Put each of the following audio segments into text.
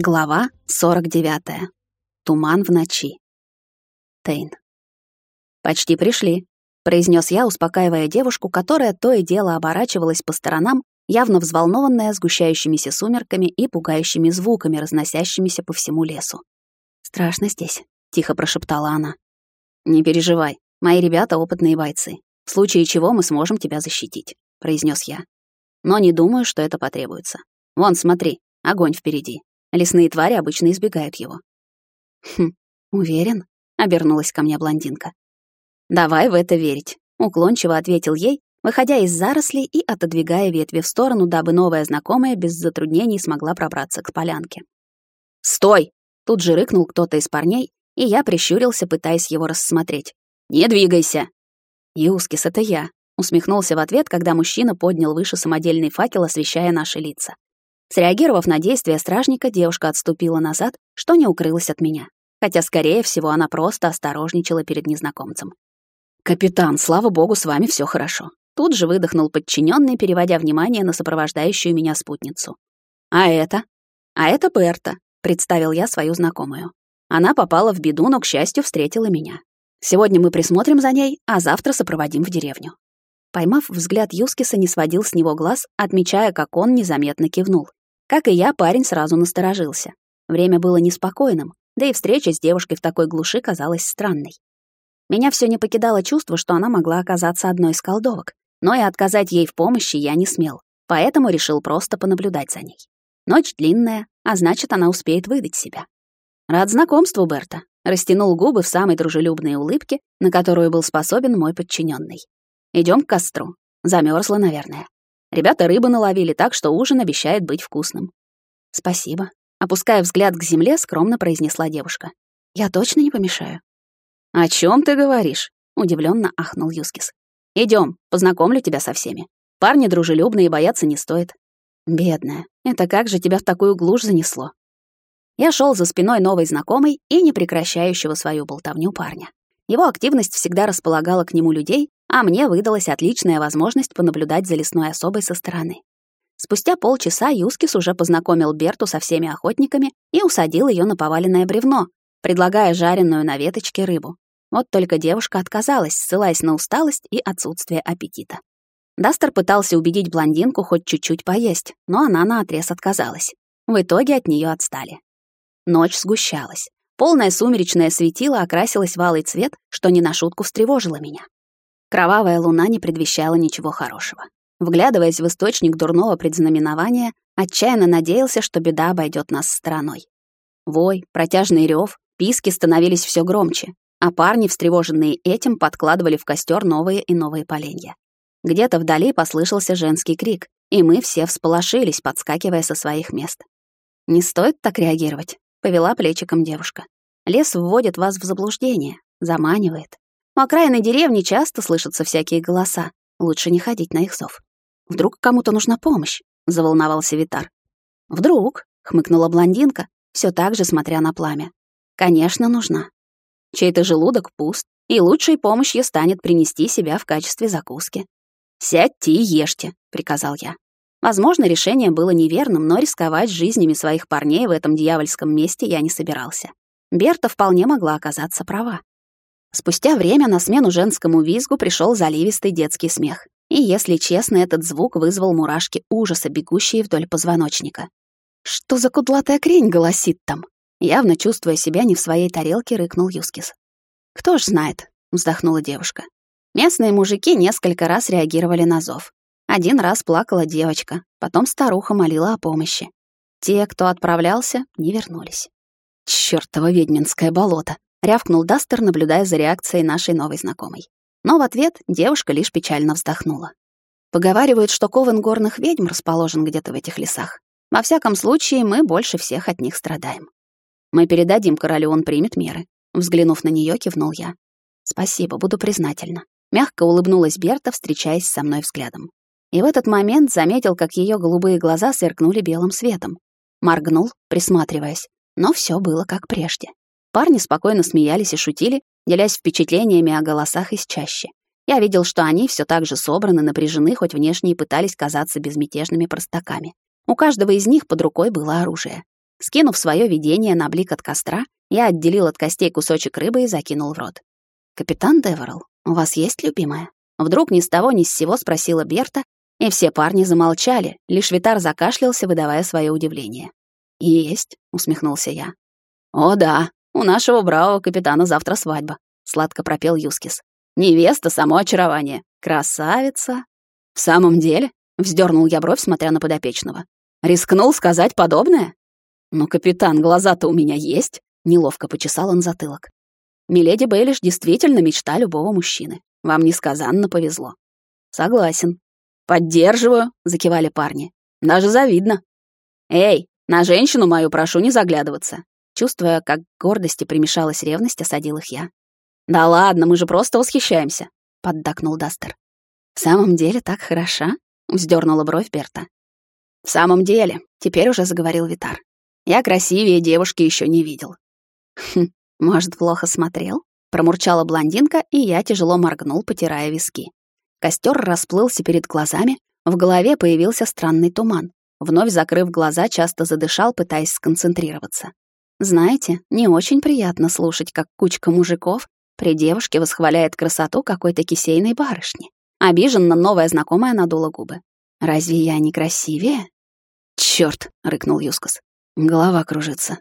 Глава 49. Туман в ночи. Тейн. «Почти пришли», — произнес я, успокаивая девушку, которая то и дело оборачивалась по сторонам, явно взволнованная сгущающимися сумерками и пугающими звуками, разносящимися по всему лесу. «Страшно здесь», — тихо прошептала она. «Не переживай, мои ребята — опытные бойцы. В случае чего мы сможем тебя защитить», — произнес я. «Но не думаю, что это потребуется. Вон, смотри, огонь впереди. Лесные твари обычно избегают его. «Хм, уверен?» — обернулась ко мне блондинка. «Давай в это верить», — уклончиво ответил ей, выходя из зарослей и отодвигая ветви в сторону, дабы новая знакомая без затруднений смогла пробраться к полянке. «Стой!» — тут же рыкнул кто-то из парней, и я прищурился, пытаясь его рассмотреть. «Не двигайся!» «Юскис, это я», — усмехнулся в ответ, когда мужчина поднял выше самодельный факел, освещая наши лица. Среагировав на действия стражника, девушка отступила назад, что не укрылось от меня. Хотя, скорее всего, она просто осторожничала перед незнакомцем. «Капитан, слава богу, с вами все хорошо». Тут же выдохнул подчиненный, переводя внимание на сопровождающую меня спутницу. «А это?» «А это Берта», — представил я свою знакомую. Она попала в беду, но, к счастью, встретила меня. Сегодня мы присмотрим за ней, а завтра сопроводим в деревню. Поймав взгляд Юскиса, не сводил с него глаз, отмечая, как он незаметно кивнул. Как и я, парень сразу насторожился. Время было неспокойным, да и встреча с девушкой в такой глуши казалась странной. Меня все не покидало чувство, что она могла оказаться одной из колдовок, но и отказать ей в помощи я не смел, поэтому решил просто понаблюдать за ней. Ночь длинная, а значит, она успеет выдать себя. Рад знакомству, Берта. Растянул губы в самой дружелюбной улыбке, на которую был способен мой подчиненный. Идем к костру. Замерзла, наверное. Ребята рыбы наловили так, что ужин обещает быть вкусным. Спасибо. Опуская взгляд к земле, скромно произнесла девушка. Я точно не помешаю. О чем ты говоришь? Удивленно ахнул Юскис. Идем, познакомлю тебя со всеми. Парни дружелюбные, бояться не стоит. Бедная, это как же тебя в такую глушь занесло? Я шел за спиной новой знакомой и не прекращающего свою болтовню парня. Его активность всегда располагала к нему людей, а мне выдалась отличная возможность понаблюдать за лесной особой со стороны. Спустя полчаса Юскис уже познакомил Берту со всеми охотниками и усадил ее на поваленное бревно, предлагая жареную на веточке рыбу. Вот только девушка отказалась, ссылаясь на усталость и отсутствие аппетита. Дастер пытался убедить блондинку хоть чуть-чуть поесть, но она наотрез отказалась. В итоге от нее отстали. Ночь сгущалась. Полное сумеречное светило окрасилось в алый цвет, что не на шутку встревожило меня. Кровавая луна не предвещала ничего хорошего. Вглядываясь в источник дурного предзнаменования, отчаянно надеялся, что беда обойдет нас стороной. Вой, протяжный рев, писки становились все громче, а парни, встревоженные этим, подкладывали в костер новые и новые поленья. Где-то вдали послышался женский крик, и мы все всполошились, подскакивая со своих мест. «Не стоит так реагировать», — повела плечиком девушка. «Лес вводит вас в заблуждение, заманивает. У окраины деревни часто слышатся всякие голоса. Лучше не ходить на их зов. Вдруг кому-то нужна помощь, заволновался Витар. Вдруг, хмыкнула блондинка, все так же смотря на пламя. Конечно, нужна. Чей-то желудок пуст, и лучшей помощью станет принести себя в качестве закуски. «Сядьте и ешьте», — приказал я. Возможно, решение было неверным, но рисковать жизнями своих парней в этом дьявольском месте я не собирался. Берта вполне могла оказаться права. Спустя время на смену женскому визгу пришел заливистый детский смех. И, если честно, этот звук вызвал мурашки ужаса, бегущие вдоль позвоночника. «Что за кудлатая крень голосит там?» Явно чувствуя себя не в своей тарелке, рыкнул Юскис. «Кто ж знает», — вздохнула девушка. Местные мужики несколько раз реагировали на зов. Один раз плакала девочка, потом старуха молила о помощи. Те, кто отправлялся, не вернулись. Чёртово ведьминское болото рявкнул Дастер, наблюдая за реакцией нашей новой знакомой. Но в ответ девушка лишь печально вздохнула. Поговаривают, что ковен горных ведьм расположен где-то в этих лесах. Во всяком случае, мы больше всех от них страдаем. Мы передадим королю, он примет меры. Взглянув на нее, кивнул я. Спасибо, буду признательна. Мягко улыбнулась Берта, встречаясь со мной взглядом. И в этот момент заметил, как ее голубые глаза сверкнули белым светом. Моргнул, присматриваясь, но все было как прежде. Парни спокойно смеялись и шутили, делясь впечатлениями о голосах из чаще. Я видел, что они все так же собраны, напряжены, хоть внешне и пытались казаться безмятежными простаками. У каждого из них под рукой было оружие. Скинув свое видение на блик от костра, я отделил от костей кусочек рыбы и закинул в рот. «Капитан Деверл, у вас есть любимая?» Вдруг ни с того ни с сего спросила Берта, и все парни замолчали, лишь Витар закашлялся, выдавая свое удивление. «Есть», — усмехнулся я. «О да, у нашего бравого капитана завтра свадьба», — сладко пропел Юскис. «Невеста — само очарование. Красавица». «В самом деле?» — вздернул я бровь, смотря на подопечного. «Рискнул сказать подобное?» «Ну, капитан, глаза-то у меня есть», — неловко почесал он затылок. «Миледи Бейлиш действительно мечта любого мужчины. Вам несказанно повезло». «Согласен». «Поддерживаю», — закивали парни. «Даже завидно». «Эй, на женщину мою прошу не заглядываться». Чувствуя, как гордости примешалась ревность, осадил их я. «Да ладно, мы же просто восхищаемся», — поддакнул Дастер. «В самом деле так хороша?» — вздернула бровь Берта. «В самом деле», — теперь уже заговорил Витар. «Я красивее девушки еще не видел». «Хм, может, плохо смотрел?» — промурчала блондинка, и я тяжело моргнул, потирая виски. Костер расплылся перед глазами, в голове появился странный туман. Вновь закрыв глаза, часто задышал, пытаясь сконцентрироваться. Знаете, не очень приятно слушать, как кучка мужиков при девушке восхваляет красоту какой-то кисейной барышни. Обиженно новая знакомая надула губы. «Разве я не красивее?» «Чёрт!» — рыкнул Юскас. Голова кружится.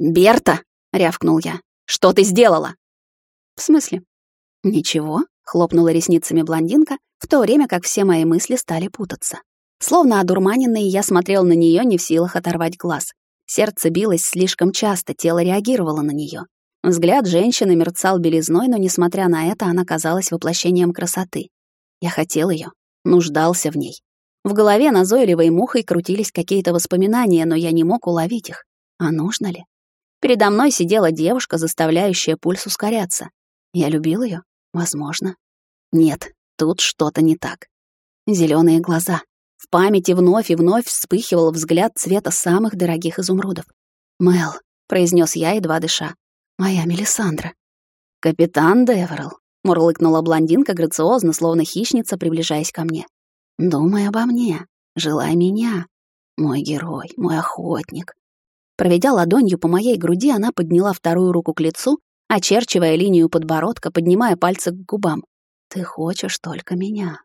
«Берта!» — рявкнул я. «Что ты сделала?» «В смысле?» «Ничего», — хлопнула ресницами блондинка, в то время как все мои мысли стали путаться. Словно одурманенный, я смотрел на нее, не в силах оторвать глаз. Сердце билось слишком часто, тело реагировало на нее. Взгляд женщины мерцал белизной, но, несмотря на это, она казалась воплощением красоты. Я хотел ее, нуждался в ней. В голове назойливой мухой крутились какие-то воспоминания, но я не мог уловить их. А нужно ли? Передо мной сидела девушка, заставляющая пульс ускоряться. Я любил ее? Возможно. Нет, тут что-то не так. Зеленые глаза, в памяти вновь и вновь вспыхивал взгляд цвета самых дорогих изумрудов. «Мел», — произнес я, едва дыша, — «моя Мелисандра». «Капитан Деверл», — мурлыкнула блондинка грациозно, словно хищница, приближаясь ко мне. «Думай обо мне, желай меня, мой герой, мой охотник». Проведя ладонью по моей груди, она подняла вторую руку к лицу, очерчивая линию подбородка, поднимая пальцы к губам. «Ты хочешь только меня.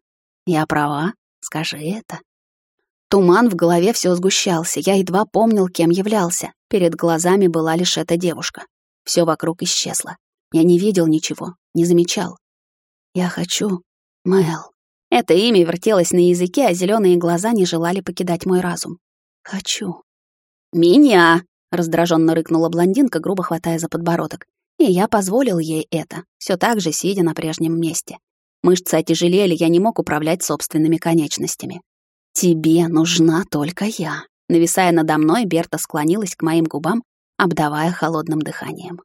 Я права?» Скажи это. Туман в голове все сгущался, я едва помнил, кем являлся. Перед глазами была лишь эта девушка. Все вокруг исчезло. Я не видел ничего, не замечал. Я хочу Мэл. Это имя вертелось на языке, а зеленые глаза не желали покидать мой разум. Хочу. Меня! раздраженно рыкнула блондинка, грубо хватая за подбородок. И я позволил ей это, все так же сидя на прежнем месте. Мышцы отяжелели, я не мог управлять собственными конечностями. «Тебе нужна только я». Нависая надо мной, Берта склонилась к моим губам, обдавая холодным дыханием.